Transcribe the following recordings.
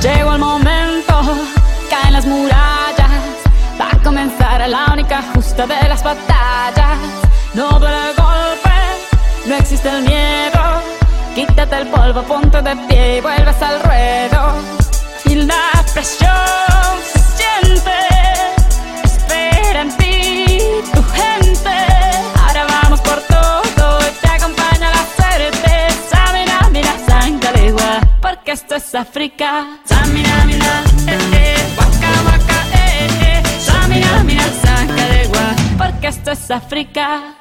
Llegó el momento, caen las murallas, va a comenzar la única justa de las batallas. No duele el golpe, no existe el miedo. Quítate el polvo, ponte de pie y vuelves al ruedo. Y la presión. es África. Samina, mina, eh, eh, waka, waka, eh, eh. Samina, mina, saca de gua, porque esto es África.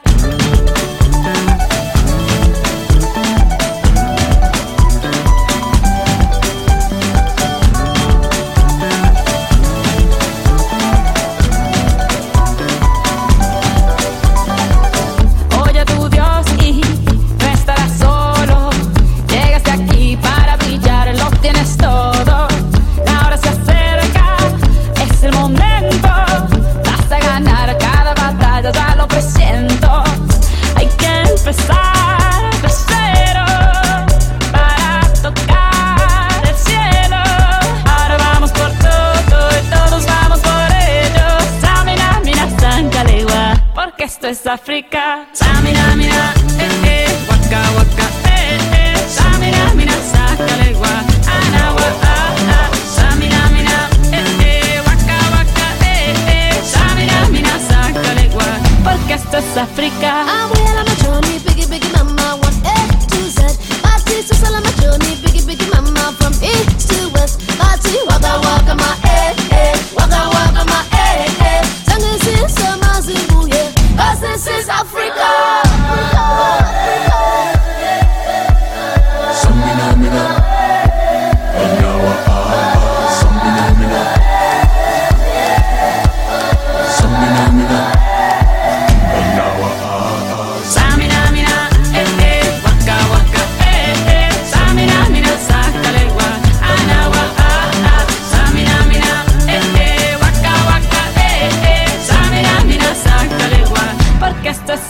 Que esto es África. Samina, mira, eh, eh, waka, waka. Africa.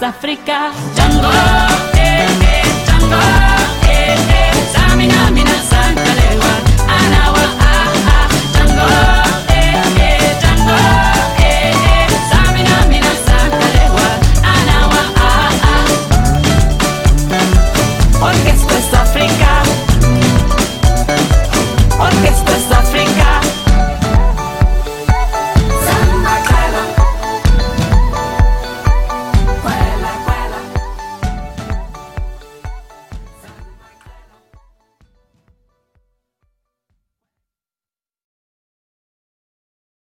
África. Jungle.